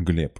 Глеб.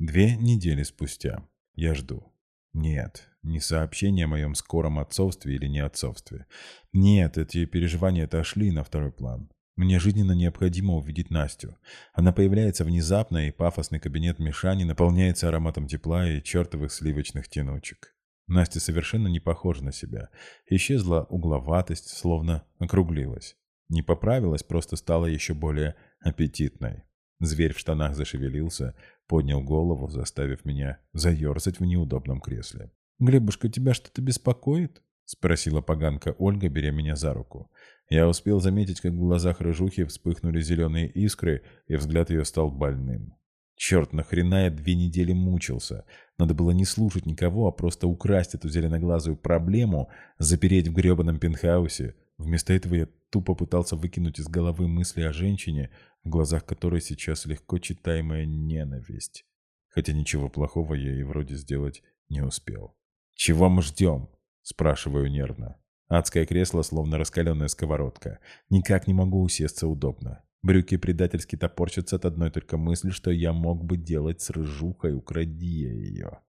Две недели спустя. Я жду. Нет, не сообщение о моем скором отцовстве или не отцовстве. Нет, эти переживания отошли на второй план. Мне жизненно необходимо увидеть Настю. Она появляется внезапно, и пафосный кабинет Мишани наполняется ароматом тепла и чертовых сливочных тянучек. Настя совершенно не похожа на себя. Исчезла угловатость, словно округлилась. Не поправилась, просто стала еще более аппетитной. Зверь в штанах зашевелился, поднял голову, заставив меня заерзать в неудобном кресле. «Глебушка, тебя что-то беспокоит?» — спросила поганка Ольга, беря меня за руку. Я успел заметить, как в глазах рыжухи вспыхнули зеленые искры, и взгляд ее стал больным. Черт, нахрена я две недели мучился. Надо было не слушать никого, а просто украсть эту зеленоглазую проблему, запереть в гребаном пентхаусе. Вместо этого я тупо пытался выкинуть из головы мысли о женщине, в глазах которой сейчас легко читаемая ненависть. Хотя ничего плохого я и вроде сделать не успел. «Чего мы ждем?» – спрашиваю нервно. Адское кресло, словно раскаленная сковородка. Никак не могу усесться удобно. Брюки предательски топорщатся от одной только мысли, что я мог бы делать с рыжухой, укради ее.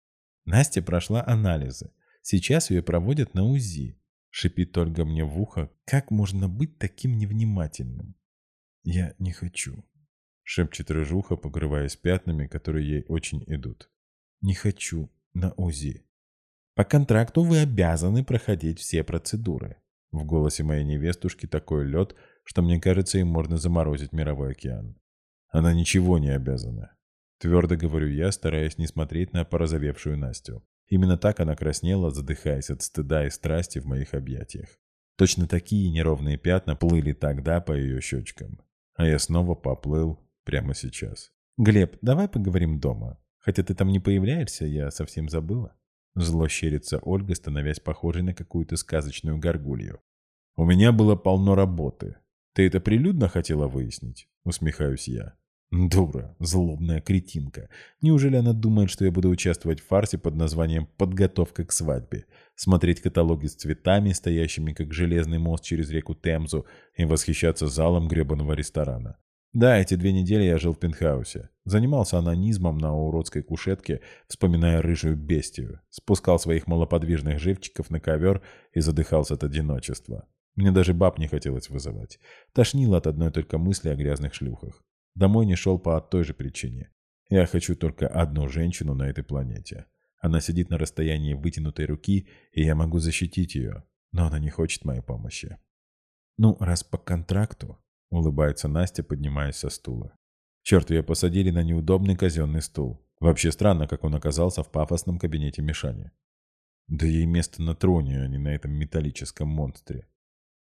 Настя прошла анализы. Сейчас ее проводят на УЗИ. Шипит Ольга мне в ухо. Как можно быть таким невнимательным? «Я не хочу», — шепчет рыжуха, покрываясь пятнами, которые ей очень идут. «Не хочу на УЗИ». «По контракту вы обязаны проходить все процедуры». В голосе моей невестушки такой лед, что мне кажется, им можно заморозить мировой океан. Она ничего не обязана. Твердо говорю я, стараясь не смотреть на порозовевшую Настю. Именно так она краснела, задыхаясь от стыда и страсти в моих объятиях. Точно такие неровные пятна плыли тогда по ее щечкам. А я снова поплыл прямо сейчас. «Глеб, давай поговорим дома. Хотя ты там не появляешься, я совсем забыла». Зло щерится Ольга, становясь похожей на какую-то сказочную горгулью. «У меня было полно работы. Ты это прилюдно хотела выяснить?» Усмехаюсь я. Дура, злобная кретинка. Неужели она думает, что я буду участвовать в фарсе под названием «Подготовка к свадьбе», смотреть каталоги с цветами, стоящими как железный мост через реку Темзу, и восхищаться залом гребаного ресторана? Да, эти две недели я жил в пентхаусе. Занимался анонизмом на уродской кушетке, вспоминая рыжую бестию. Спускал своих малоподвижных живчиков на ковер и задыхался от одиночества. Мне даже баб не хотелось вызывать. Тошнило от одной только мысли о грязных шлюхах. Домой не шел по той же причине. Я хочу только одну женщину на этой планете. Она сидит на расстоянии вытянутой руки, и я могу защитить ее, но она не хочет моей помощи. «Ну, раз по контракту», — улыбается Настя, поднимаясь со стула. Черт, ее посадили на неудобный казенный стул. Вообще странно, как он оказался в пафосном кабинете Мишани. Да ей место на троне, а не на этом металлическом монстре.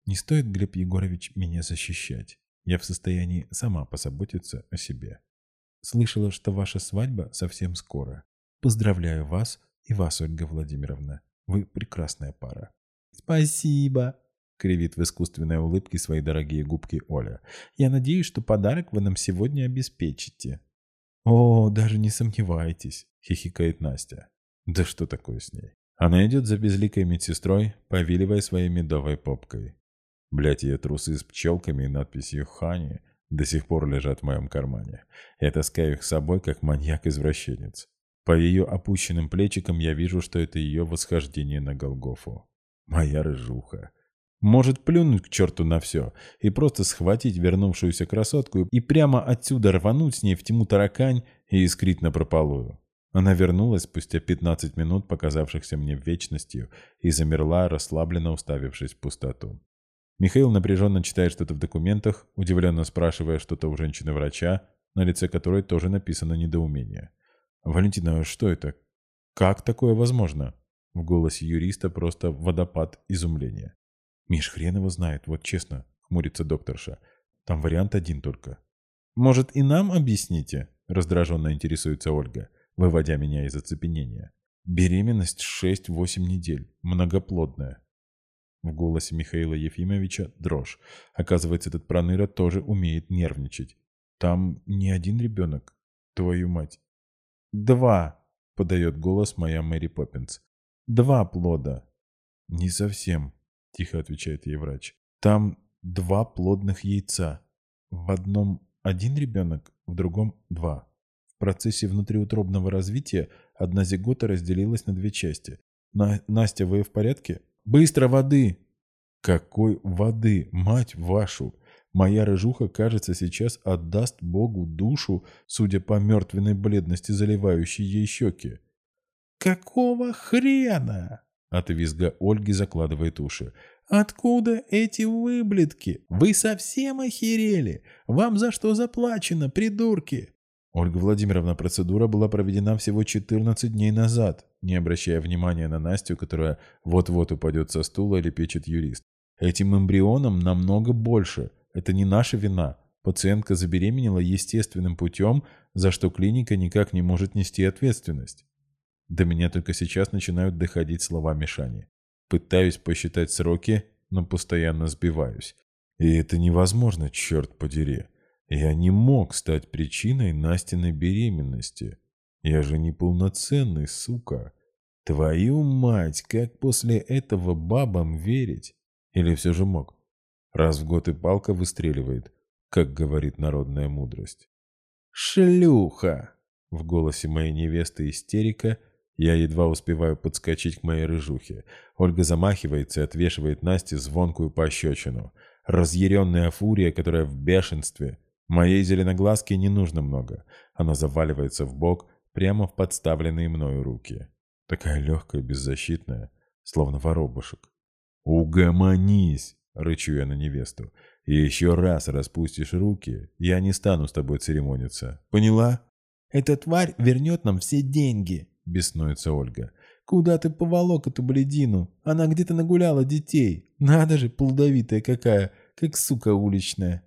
Не стоит, Глеб Егорович, меня защищать. Я в состоянии сама позаботиться о себе. Слышала, что ваша свадьба совсем скоро. Поздравляю вас и вас, Ольга Владимировна. Вы прекрасная пара. Спасибо, кривит в искусственной улыбке свои дорогие губки Оля. Я надеюсь, что подарок вы нам сегодня обеспечите. О, даже не сомневайтесь, хихикает Настя. Да что такое с ней? Она идет за безликой медсестрой, повиливая своей медовой попкой. Блять, ее трусы с пчелками и надписью «Хани» до сих пор лежат в моем кармане. Я таскаю их с собой, как маньяк-извращенец. По ее опущенным плечикам я вижу, что это ее восхождение на Голгофу. Моя рыжуха. Может плюнуть к черту на все и просто схватить вернувшуюся красотку и прямо отсюда рвануть с ней в тьму таракань и искрить на прополую. Она вернулась спустя 15 минут, показавшихся мне вечностью, и замерла, расслабленно уставившись в пустоту. Михаил напряженно читает что-то в документах, удивленно спрашивая что-то у женщины-врача, на лице которой тоже написано недоумение. «Валентина, что это? Как такое возможно?» В голосе юриста просто водопад изумления. «Миш, хрен его знает, вот честно», — хмурится докторша. «Там вариант один только». «Может, и нам объясните?» — раздраженно интересуется Ольга, выводя меня из оцепенения. «Беременность 6-8 недель, многоплодная. В голосе Михаила Ефимовича дрожь. Оказывается, этот проныра тоже умеет нервничать. Там не один ребенок, твою мать. «Два!» — подает голос моя Мэри Поппинс. «Два плода!» «Не совсем», — тихо отвечает ей врач. «Там два плодных яйца. В одном один ребенок, в другом два. В процессе внутриутробного развития одна зигота разделилась на две части. На... «Настя, вы в порядке?» «Быстро воды!» «Какой воды, мать вашу!» Моя рыжуха, кажется, сейчас отдаст Богу душу, судя по мертвенной бледности, заливающей ей щеки. «Какого хрена?» — от визга Ольги закладывает уши. «Откуда эти выблетки? Вы совсем охерели? Вам за что заплачено, придурки?» Ольга Владимировна, процедура была проведена всего 14 дней назад, не обращая внимания на Настю, которая вот-вот упадет со стула или печет юрист. Этим эмбрионам намного больше. Это не наша вина. Пациентка забеременела естественным путем, за что клиника никак не может нести ответственность. До меня только сейчас начинают доходить слова Мишани. Пытаюсь посчитать сроки, но постоянно сбиваюсь. И это невозможно, черт подери. Я не мог стать причиной Настиной беременности. Я же не полноценный, сука. Твою мать, как после этого бабам верить? Или все же мог? Раз в год и палка выстреливает, как говорит народная мудрость. «Шлюха!» В голосе моей невесты истерика. Я едва успеваю подскочить к моей рыжухе. Ольга замахивается и отвешивает Насте звонкую пощечину. Разъяренная фурия, которая в бешенстве. Моей зеленоглазке не нужно много. Она заваливается в бок прямо в подставленные мною руки. Такая легкая, беззащитная, словно воробушек. «Угомонись!» Рычу я на невесту. И еще раз распустишь руки, я не стану с тобой церемониться. Поняла? Эта тварь вернет нам все деньги, беснуется Ольга. Куда ты поволок эту бледину? Она где-то нагуляла детей. Надо же, плодовитая какая, как сука уличная.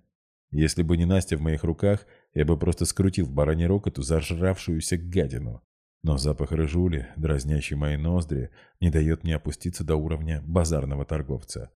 Если бы не Настя в моих руках, я бы просто скрутил в бараний рог эту зажравшуюся гадину. Но запах рыжули, дразнящий мои ноздри, не дает мне опуститься до уровня базарного торговца.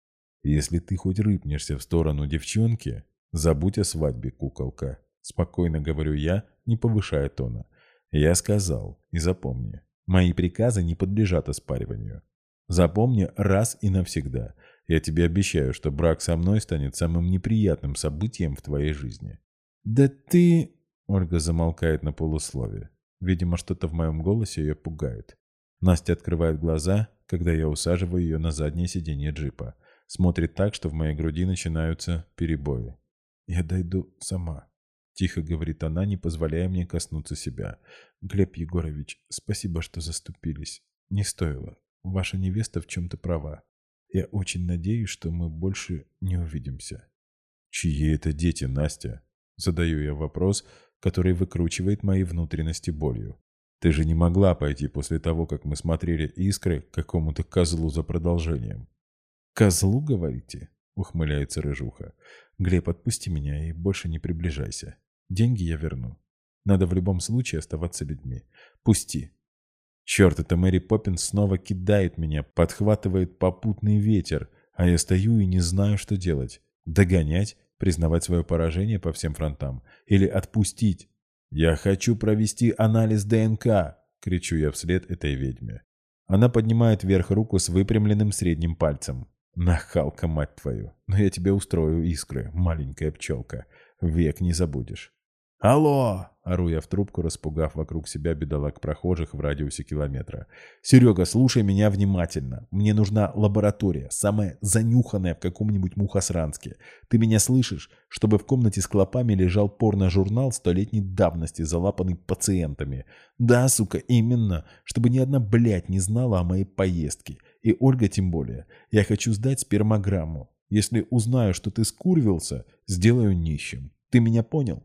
Если ты хоть рыпнешься в сторону девчонки, забудь о свадьбе, куколка. Спокойно говорю я, не повышая тона. Я сказал, и запомни, мои приказы не подлежат оспариванию. Запомни раз и навсегда. Я тебе обещаю, что брак со мной станет самым неприятным событием в твоей жизни. Да ты... Ольга замолкает на полусловие. Видимо, что-то в моем голосе ее пугает. Настя открывает глаза, когда я усаживаю ее на заднее сиденье джипа. Смотрит так, что в моей груди начинаются перебои. «Я дойду сама», — тихо говорит она, не позволяя мне коснуться себя. «Глеб Егорович, спасибо, что заступились. Не стоило. Ваша невеста в чем-то права. Я очень надеюсь, что мы больше не увидимся». «Чьи это дети, Настя?» Задаю я вопрос, который выкручивает мои внутренности болью. «Ты же не могла пойти после того, как мы смотрели «Искры» к какому-то козлу за продолжением». «Козлу, говорите?» — ухмыляется Рыжуха. «Глеб, отпусти меня и больше не приближайся. Деньги я верну. Надо в любом случае оставаться людьми. Пусти». Черт, это Мэри Поппинс снова кидает меня, подхватывает попутный ветер, а я стою и не знаю, что делать. Догонять, признавать свое поражение по всем фронтам или отпустить. «Я хочу провести анализ ДНК!» — кричу я вслед этой ведьме. Она поднимает вверх руку с выпрямленным средним пальцем. Нахалка, мать твою. Но я тебе устрою искры, маленькая пчелка. Век не забудешь. «Алло!» — ору я в трубку, распугав вокруг себя бедолаг прохожих в радиусе километра. «Серега, слушай меня внимательно. Мне нужна лаборатория, самая занюханная в каком-нибудь Мухосранске. Ты меня слышишь? Чтобы в комнате с клопами лежал порно-журнал столетней давности, залапанный пациентами. Да, сука, именно. Чтобы ни одна блядь не знала о моей поездке. И Ольга тем более. Я хочу сдать спермограмму. Если узнаю, что ты скурвился, сделаю нищим. Ты меня понял?»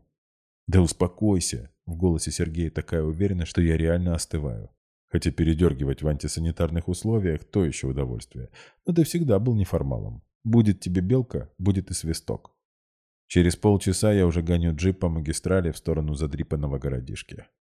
«Да успокойся!» — в голосе Сергея такая уверенность, что я реально остываю. Хотя передергивать в антисанитарных условиях – то еще удовольствие. Но ты всегда был неформалом. Будет тебе белка, будет и свисток. Через полчаса я уже гоню джип по магистрали в сторону задрипанного городишки.